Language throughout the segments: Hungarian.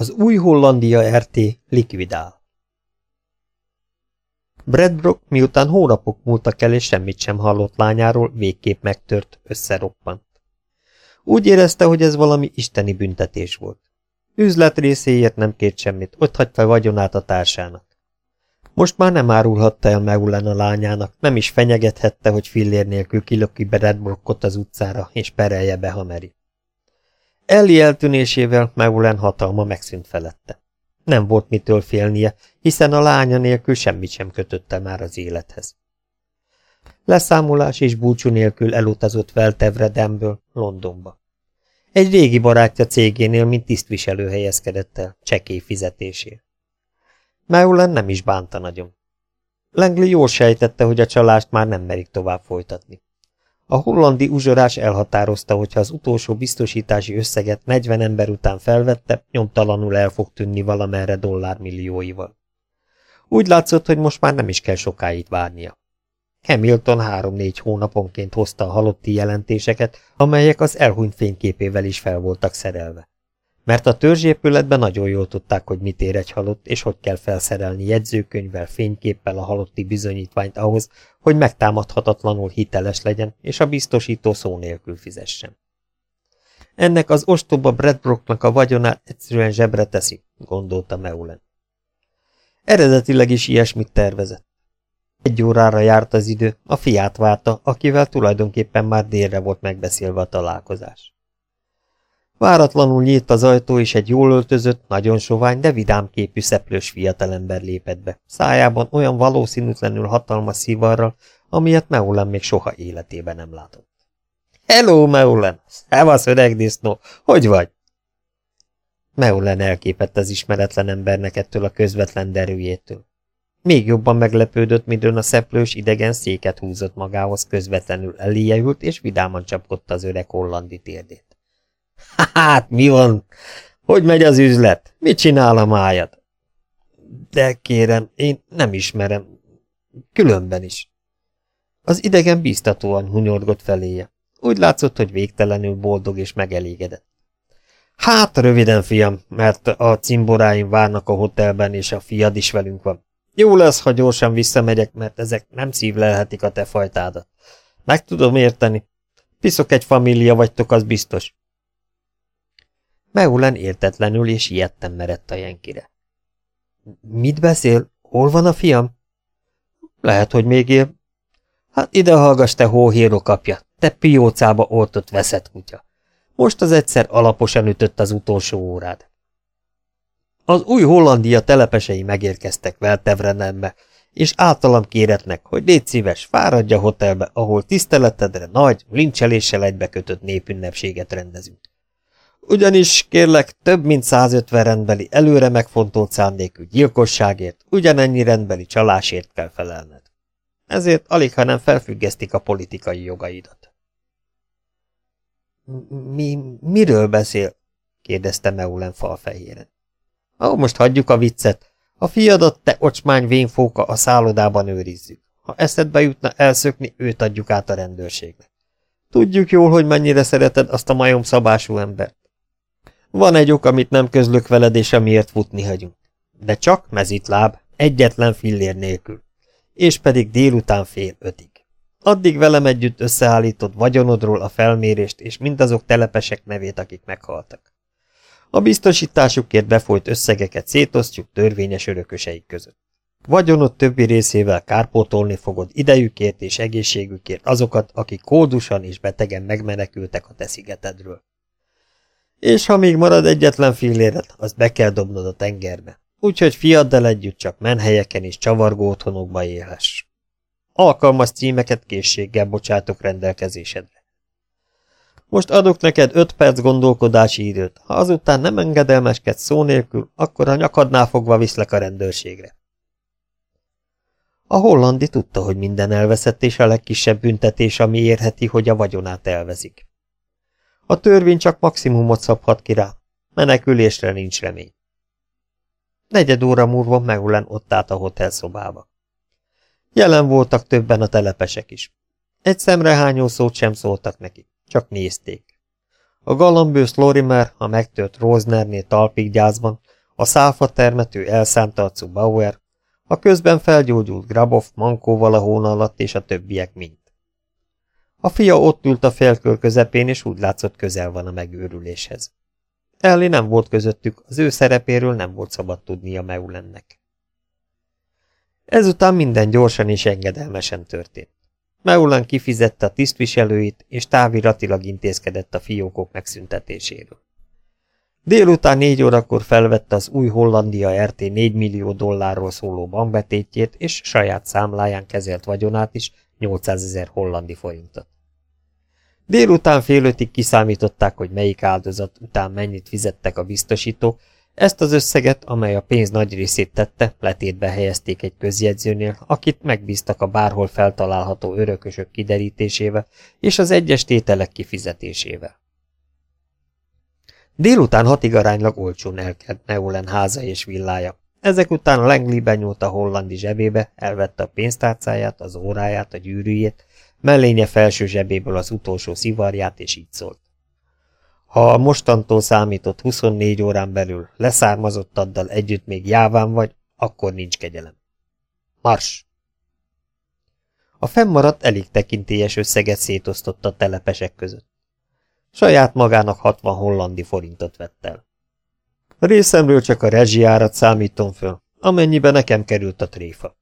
Az új Hollandia RT likvidál. Bradbrook, miután hónapok múltak el és semmit sem hallott lányáról, végképp megtört, összeroppant. Úgy érezte, hogy ez valami isteni büntetés volt. Üzlet részéért nem kért semmit, ott hagyta vagyonát a társának. Most már nem árulhatta el Meulen a lányának, nem is fenyegethette, hogy fillér nélkül kilöki be Redbrookot az utcára, és perelje be Hameri. Elli eltűnésével Meulen hatalma megszűnt felette. Nem volt mitől félnie, hiszen a lánya nélkül semmit sem kötötte már az élethez. Leszámolás és búcsú nélkül elutazott Veltevredemből Londonba. Egy régi barátja cégénél, mint tisztviselő helyezkedett el, csekély fizetésért. Meulen nem is bánta nagyon. Langley jól sejtette, hogy a csalást már nem merik tovább folytatni. A hollandi uzsorás elhatározta, hogy ha az utolsó biztosítási összeget 40 ember után felvette, nyomtalanul el fog tűnni valamerre dollármillióival. Úgy látszott, hogy most már nem is kell sokáig várnia. Hamilton három-négy hónaponként hozta a halotti jelentéseket, amelyek az elhunyt fényképével is fel voltak szerelve. Mert a törzsépületben nagyon jól tudták, hogy mit ér egy halott, és hogy kell felszerelni jegyzőkönyvvel, fényképpel a halotti bizonyítványt ahhoz, hogy megtámadhatatlanul hiteles legyen, és a biztosító szó nélkül fizessen. Ennek az ostoba Bradbrooknak a vagyonát egyszerűen zsebre teszi, gondolta Meulen. Eredetileg is ilyesmit tervezett. Egy órára járt az idő, a fiát várta, akivel tulajdonképpen már délre volt megbeszélve a találkozás. Váratlanul nyílt az ajtó, és egy jól öltözött, nagyon sovány, de vidám képű szeplős fiatalember lépett be, szájában olyan valószínűtlenül hatalmas szivarral, amilyet Meulen még soha életében nem látott. Hello, Meulen! Szevasz, öreg disznó! Hogy vagy? Meulen elképett az ismeretlen embernek ettől a közvetlen derűjétől. Még jobban meglepődött, midőn a szeplős idegen széket húzott magához, közvetlenül eléje és vidáman csapkodta az öreg hollandi térdét. Hát, mi van? Hogy megy az üzlet? Mit csinál a májad? De kérem, én nem ismerem. Különben is. Az idegen bíztatóan hunyorgott feléje. Úgy látszott, hogy végtelenül boldog és megelégedett. Hát, röviden, fiam, mert a cimboráim várnak a hotelben, és a fiad is velünk van. Jó lesz, ha gyorsan visszamegyek, mert ezek nem szívlelhetik a te fajtádat. Meg tudom érteni. Piszok egy família vagytok, az biztos. Meulen értetlenül és ilyetten merett a jenkire. Mit beszél? Hol van a fiam? Lehet, hogy még él. Hát ide hallgass, te hóhéró kapja, te piócába oltott veszett kutya. Most az egyszer alaposan ütött az utolsó órád. Az új Hollandia telepesei megérkeztek Veltevrenembe, és általam kéretnek, hogy légy szíves, fáradj a hotelbe, ahol tiszteletedre nagy, lincseléssel egybekötött népünnepséget rendezünk. Ugyanis, kérlek, több mint 150 rendbeli előre megfontolt szándékű gyilkosságért, ugyanennyi rendbeli csalásért kell felelned. Ezért alig, ha nem felfüggesztik a politikai jogaidat. Mi, miről beszél? kérdezte Meulen falfehéren. Ó, most hagyjuk a viccet. A fiadat, te ocsmány vénfóka, a szállodában őrizzük. Ha eszedbe jutna elszökni, őt adjuk át a rendőrségnek. Tudjuk jól, hogy mennyire szereted azt a majom szabású embert. Van egy ok, amit nem közlök veled, és amiért futni hagyunk. De csak mezitláb, egyetlen fillér nélkül. És pedig délután fél ötig. Addig velem együtt összeállítod vagyonodról a felmérést és mindazok telepesek nevét, akik meghaltak. A biztosításukért befolyt összegeket szétosztjuk törvényes örököseik között. Vagyonod többi részével kárpótolni fogod idejükért és egészségükért azokat, akik kódusan és betegen megmenekültek a te szigetedről. És ha még marad egyetlen filléred, azt be kell dobnod a tengerbe. Úgyhogy fiaddal együtt csak menhelyeken és csavargó otthonokba élhess. Alkalmas címeket készséggel bocsátok rendelkezésedre. Most adok neked öt perc gondolkodási időt. Ha azután nem engedelmeskedsz szó nélkül, akkor a nyakadnál fogva viszlek a rendőrségre. A hollandi tudta, hogy minden elveszett, és a legkisebb büntetés, ami érheti, hogy a vagyonát elvezik. A törvény csak maximumot szabhat ki rá. Menekülésre nincs remény. Negyed óra múlva Meulen ott állt a hotelszobába. Jelen voltak többen a telepesek is. Egy szemrehányó szót sem szóltak neki, csak nézték. A galambős Lorimer, a megtört Rosnerné talpig gyászban, a száfa termető elszántarcú Bauer, a közben felgyógyult Grabov mankóval a hóna alatt és a többiek mind. A fia ott ült a félkör közepén, és úgy látszott közel van a megőrüléshez. Elli nem volt közöttük, az ő szerepéről nem volt szabad tudnia Meulennek. Ezután minden gyorsan és engedelmesen történt. Meulen kifizette a tisztviselőit, és táviratilag intézkedett a fiókok megszüntetéséről. Délután négy órakor felvette az új Hollandia RT 4 millió dollárról szóló bankbetétjét, és saját számláján kezelt vagyonát is 800 ezer hollandi forintot. Délután fél ötig kiszámították, hogy melyik áldozat után mennyit fizettek a biztosítók, ezt az összeget, amely a pénz nagy részét tette, letétbe helyezték egy közjegyzőnél, akit megbíztak a bárhol feltalálható örökösök kiderítésével és az egyes tételek kifizetésével. Délután hatig aránylag olcsón elkelt Neulen háza és villája. Ezek után Langley benyúlt a hollandi zsebébe, elvette a pénztárcáját, az óráját, a gyűrűjét, mellénye felső zsebéből az utolsó szivarját, és így szólt. Ha a mostantól számított 24 órán belül leszármazottaddal együtt még jáván vagy, akkor nincs kegyelem. Mars! A fennmaradt elég tekintélyes összeget szétosztotta a telepesek között. Saját magának 60 hollandi forintot vett el. A részemről csak a rezsiárat számítom föl, amennyibe nekem került a tréfa.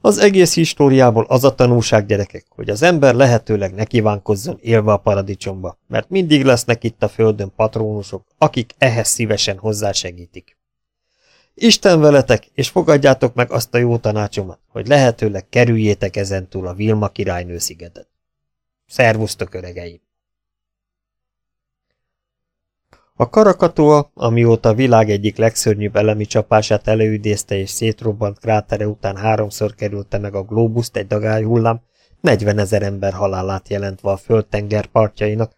Az egész históriából az a tanulság, gyerekek, hogy az ember lehetőleg ne kívánkozzon élve a paradicsomba, mert mindig lesznek itt a földön patrónusok, akik ehhez szívesen hozzásegítik. Isten veletek, és fogadjátok meg azt a jó tanácsomat, hogy lehetőleg kerüljétek ezentúl a Vilma királynő szigetet. Szervusztok, öregeim! A karakatoa, amióta a világ egyik legszörnyűbb elemi csapását előidézte és szétrobbant krátere után háromszor kerülte meg a glóbuszt egy dagályhullám, 40 ezer ember halálát jelentve a földtenger partjainak,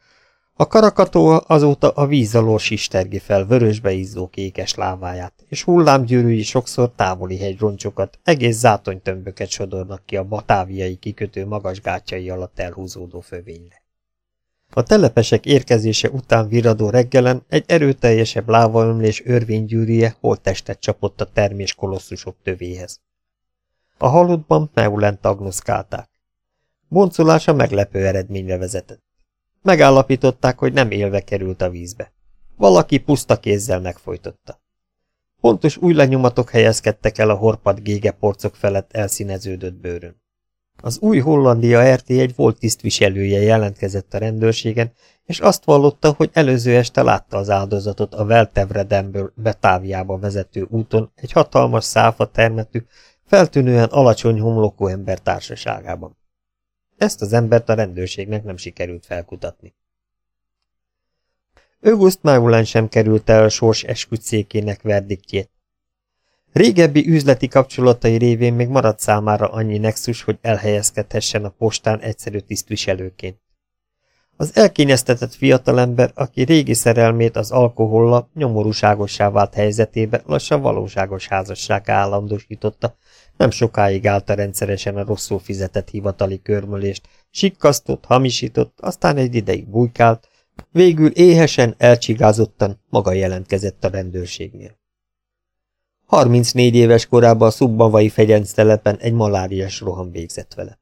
a karakatoa azóta a víz alól sistergi fel vörösbe izzó kékes láváját, és hullámgyűrűi sokszor távoli hegyroncsokat, egész zátonytömböket sodornak ki a batáviai kikötő magas gátjai alatt elhúzódó fövényre. A telepesek érkezése után viradó reggelen egy erőteljesebb lávaömlés örvénygyűrűje holttestet csapott a termés kolosszusok tövéhez. A halottban Meulent agnoszkálták. Boncolása meglepő eredményre vezetett. Megállapították, hogy nem élve került a vízbe. Valaki puszta kézzel megfojtotta. Pontos új lenyomatok helyezkedtek el a horpad gégeporcok felett elszíneződött bőrön. Az új Hollandia RT egy volt tisztviselője jelentkezett a rendőrségen, és azt vallotta, hogy előző este látta az áldozatot a Veltevredemből Betáviába vezető úton egy hatalmas száfa termetű, feltűnően alacsony homlokú ember társaságában. Ezt az embert a rendőrségnek nem sikerült felkutatni. August Maulán sem került el a sors esküdszékének verdiktjét, Régebbi üzleti kapcsolatai révén még maradt számára annyi nexus, hogy elhelyezkedhessen a postán egyszerű tisztviselőként. Az elkényeztetett fiatalember, aki régi szerelmét az alkoholla nyomorúságossá vált helyzetébe lassan valóságos házasság állandósította, nem sokáig állta rendszeresen a rosszul fizetett hivatali körmölést, sikkasztott, hamisított, aztán egy ideig bujkált, végül éhesen, elcsigázottan maga jelentkezett a rendőrségnél. 34 éves korában a szubbavai fegyenc telepen egy maláriás roham végzett vele.